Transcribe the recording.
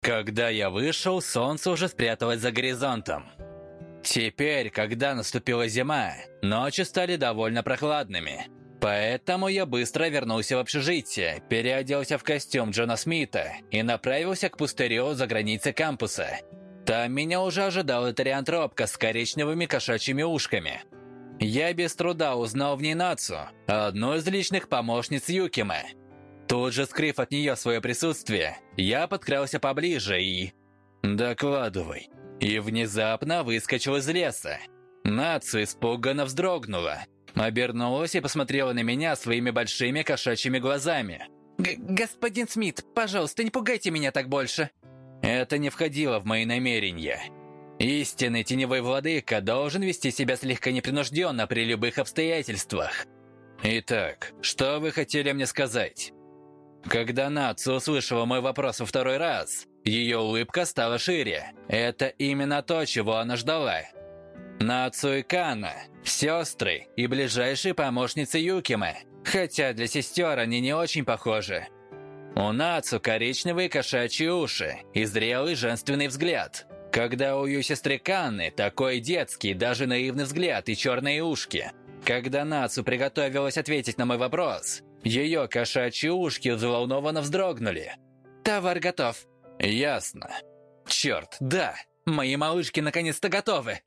Когда я вышел, солнце уже спряталось за горизонтом. Теперь, когда наступила зима, ночи стали довольно прохладными. Поэтому я быстро вернулся в общежитие, переоделся в костюм Джона Смита и направился к пустырю за границей кампуса. Там меня уже ожидала Тариантропка с коричневыми кошачьими ушками. Я без труда узнал в ней Нацу, одну из личных помощниц Юкима. Тут же, скрыв от нее свое присутствие, я подкрался поближе и... «Докладывай». И внезапно выскочил из леса. Нацу испуганно вздрогнула, обернулась и посмотрела на меня своими большими кошачьими глазами. Г «Господин Смит, пожалуйста, не пугайте меня так больше». Это не входило в мои намерения. Истинный теневой владыка должен вести себя слегка непринужденно при любых обстоятельствах. Итак, что вы хотели мне сказать? Когда Нацу услышала мой вопрос во второй раз, ее улыбка стала шире. Это именно то, чего она ждала. Нацу и Кана – сестры и ближайшие помощницы Юкима, хотя для сестер они не очень похожи. У Нацу коричневые кошачьи уши и зрелый женственный взгляд. Когда у ее сестры Канны такой детский, даже наивный взгляд и черные ушки. Когда Нацу приготовилась ответить на мой вопрос, ее кошачьи ушки взволнованно вздрогнули. «Товар готов». «Ясно. Черт, да, мои малышки наконец-то готовы!»